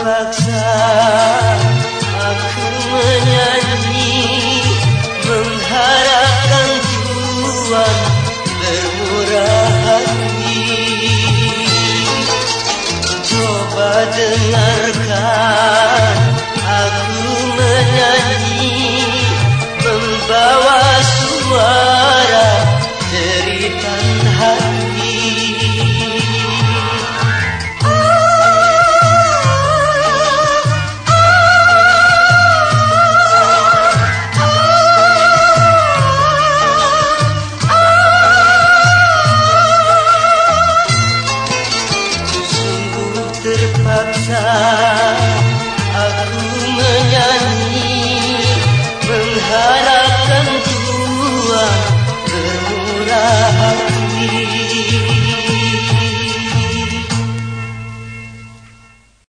terpaksa. Aku menyanyi mengharapkan Tuhan bermurah hati coba dengarkan.